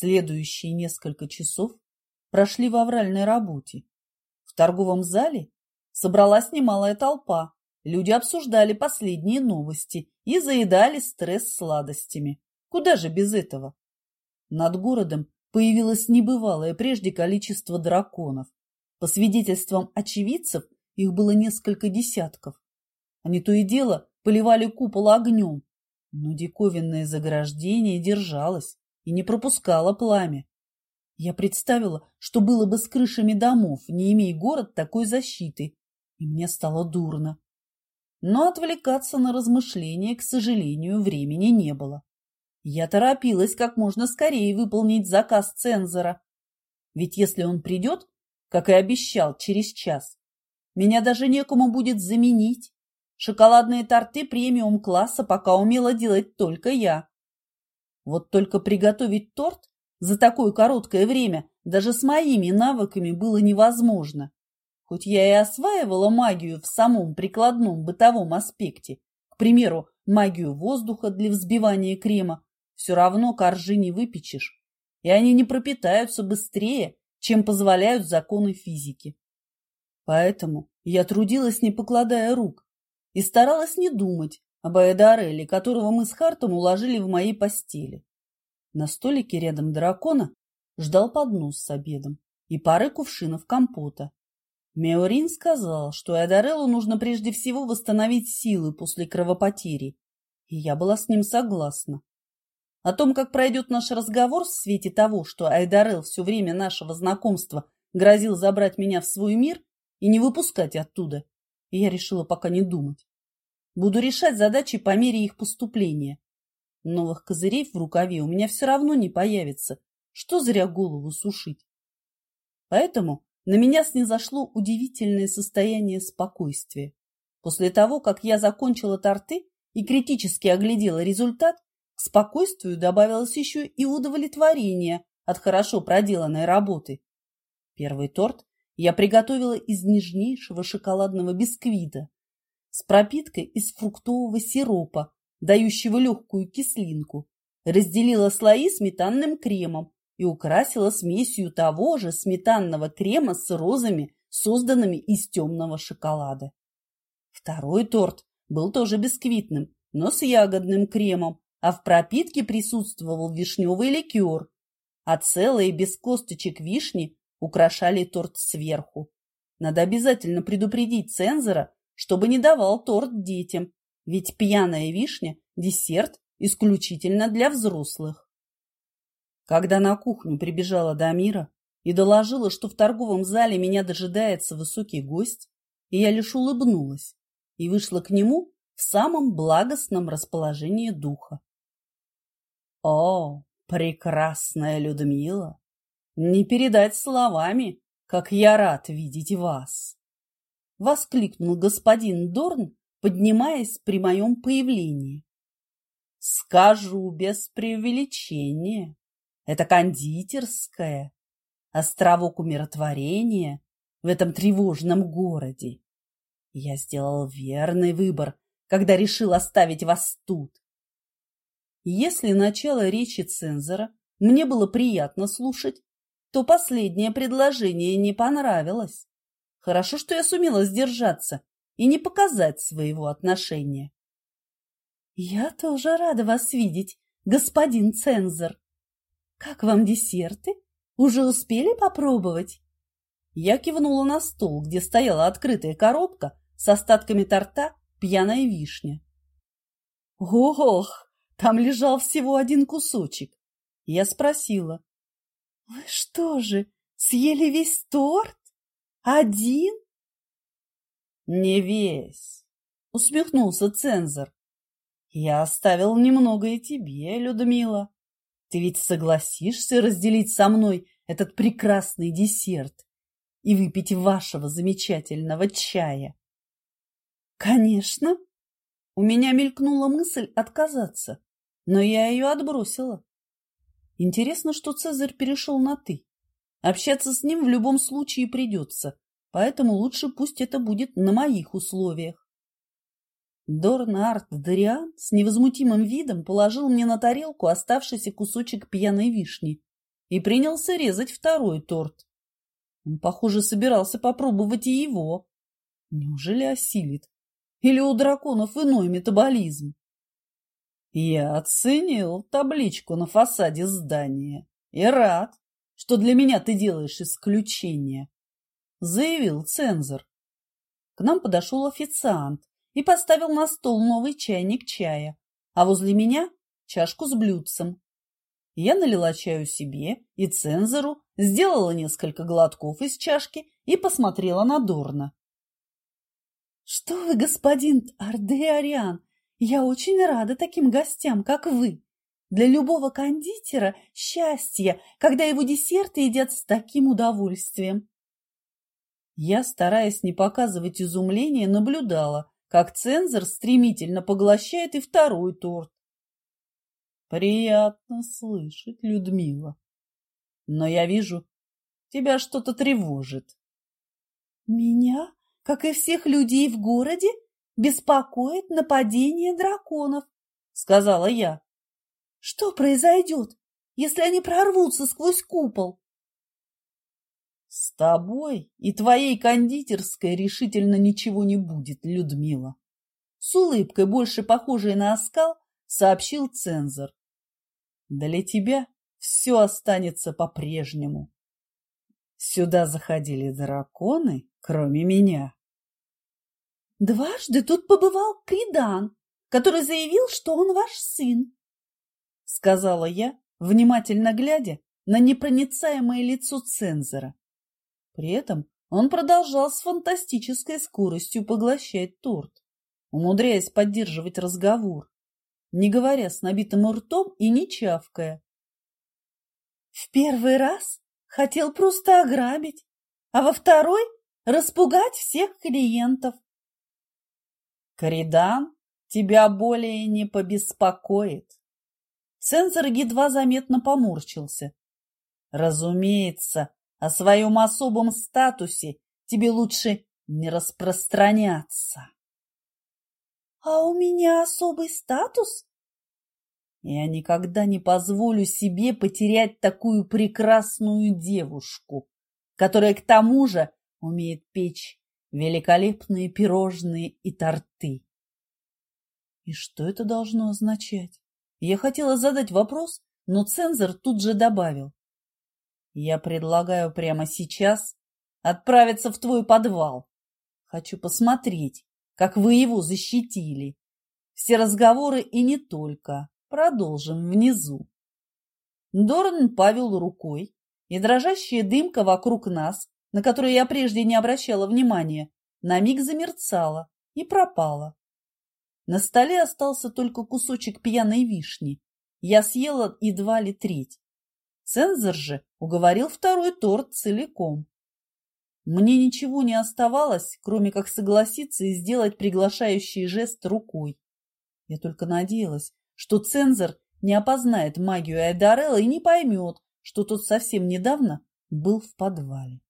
Следующие несколько часов прошли в авральной работе. В торговом зале собралась немалая толпа. Люди обсуждали последние новости и заедали стресс сладостями. Куда же без этого? Над городом появилось небывалое прежде количество драконов. По свидетельствам очевидцев, их было несколько десятков. Они то и дело поливали купол огнем, но диковинное заграждение держалось и не пропускало пламя. Я представила, что было бы с крышами домов, не имея город такой защиты, и мне стало дурно. Но отвлекаться на размышления, к сожалению, времени не было. Я торопилась как можно скорее выполнить заказ цензора. Ведь если он придет, как и обещал, через час, меня даже некому будет заменить. Шоколадные торты премиум-класса пока умела делать только я. Вот только приготовить торт за такое короткое время даже с моими навыками было невозможно. Хоть я и осваивала магию в самом прикладном бытовом аспекте, к примеру, магию воздуха для взбивания крема, все равно коржи не выпечешь, и они не пропитаются быстрее, чем позволяют законы физики. Поэтому я трудилась, не покладая рук, и старалась не думать об Айдареле, которого мы с Хартом уложили в моей постели. На столике рядом дракона ждал поднос с обедом и пары кувшинов компота. Меорин сказал, что Айдареллу нужно прежде всего восстановить силы после кровопотери, и я была с ним согласна. О том, как пройдет наш разговор в свете того, что Айдарел все время нашего знакомства грозил забрать меня в свой мир и не выпускать оттуда, я решила пока не думать. Буду решать задачи по мере их поступления. Новых козырей в рукаве у меня все равно не появится. Что зря голову сушить? Поэтому на меня снизошло удивительное состояние спокойствия. После того, как я закончила торты и критически оглядела результат, к спокойствию добавилось еще и удовлетворение от хорошо проделанной работы. Первый торт я приготовила из нежнейшего шоколадного бисквита с пропиткой из фруктового сиропа, дающего легкую кислинку, разделила слои сметанным кремом и украсила смесью того же сметанного крема с розами, созданными из темного шоколада. Второй торт был тоже бисквитным, но с ягодным кремом, а в пропитке присутствовал вишневый ликер, а целые без косточек вишни украшали торт сверху. Надо обязательно предупредить цензора, чтобы не давал торт детям, ведь пьяная вишня – десерт исключительно для взрослых. Когда на кухню прибежала Дамира и доложила, что в торговом зале меня дожидается высокий гость, я лишь улыбнулась и вышла к нему в самом благостном расположении духа. О, прекрасная Людмила! Не передать словами, как я рад видеть вас! Воскликнул господин Дорн, поднимаясь при моем появлении. Скажу без преувеличения. Это кондитерская, островок умиротворения в этом тревожном городе. Я сделал верный выбор, когда решил оставить вас тут. Если начало речи цензора мне было приятно слушать, то последнее предложение не понравилось. Хорошо, что я сумела сдержаться и не показать своего отношения. «Я тоже рада вас видеть, господин цензор. Как вам десерты? Уже успели попробовать?» Я кивнула на стол, где стояла открытая коробка с остатками торта «Пьяная вишня». «Ох, там лежал всего один кусочек. Я спросила. — Вы что же, съели весь торт? Один? — Не весь, — усмехнулся цензор. — Я оставил немного и тебе, Людмила. Ты ведь согласишься разделить со мной этот прекрасный десерт и выпить вашего замечательного чая? — Конечно. У меня мелькнула мысль отказаться но я ее отбросила. Интересно, что Цезарь перешел на «ты». Общаться с ним в любом случае придется, поэтому лучше пусть это будет на моих условиях. Дорнард Дариан с невозмутимым видом положил мне на тарелку оставшийся кусочек пьяной вишни и принялся резать второй торт. Он, похоже, собирался попробовать и его. Неужели осилит? Или у драконов иной метаболизм? Я оценил табличку на фасаде здания и рад, что для меня ты делаешь исключение, заявил цензор. К нам подошел официант и поставил на стол новый чайник чая, а возле меня чашку с блюдцем. Я налила чаю себе и цензору, сделала несколько глотков из чашки и посмотрела на Дорна. — Что вы, господин Ардеариан, я очень рада таким гостям, как вы. Для любого кондитера счастье, когда его десерты едят с таким удовольствием. Я, стараясь не показывать изумления, наблюдала, как цензор стремительно поглощает и второй торт. Приятно слышать, Людмила. Но я вижу, тебя что-то тревожит. Меня, как и всех людей в городе, беспокоит нападение драконов, сказала я. Что произойдет, если они прорвутся сквозь купол? С тобой и твоей кондитерской решительно ничего не будет, Людмила. С улыбкой, больше похожей на оскал, сообщил цензор. Для тебя все останется по-прежнему. Сюда заходили драконы, кроме меня. Дважды тут побывал Кридан, который заявил, что он ваш сын, — сказала я, внимательно глядя на непроницаемое лицо цензора. При этом он продолжал с фантастической скоростью поглощать торт, умудряясь поддерживать разговор, не говоря с набитым ртом и не чавкая. В первый раз хотел просто ограбить, а во второй – распугать всех клиентов. Коридан тебя более не побеспокоит. Цензор едва заметно поморщился. Разумеется, о своем особом статусе тебе лучше не распространяться. — А у меня особый статус? Я никогда не позволю себе потерять такую прекрасную девушку, которая к тому же умеет печь великолепные пирожные и торты. И что это должно означать? Я хотела задать вопрос, но цензор тут же добавил. Я предлагаю прямо сейчас отправиться в твой подвал. Хочу посмотреть, как вы его защитили. Все разговоры и не только продолжим внизу. Дорн павел рукой, и дрожащая дымка вокруг нас на которую я прежде не обращала внимания, на миг замерцала и пропала. На столе остался только кусочек пьяной вишни. Я съела едва ли треть. Цензор же уговорил второй торт целиком. Мне ничего не оставалось, кроме как согласиться и сделать приглашающий жест рукой. Я только надеялась, что цензор не опознает магию Айдарелла и не поймет, что тот совсем недавно был в подвале.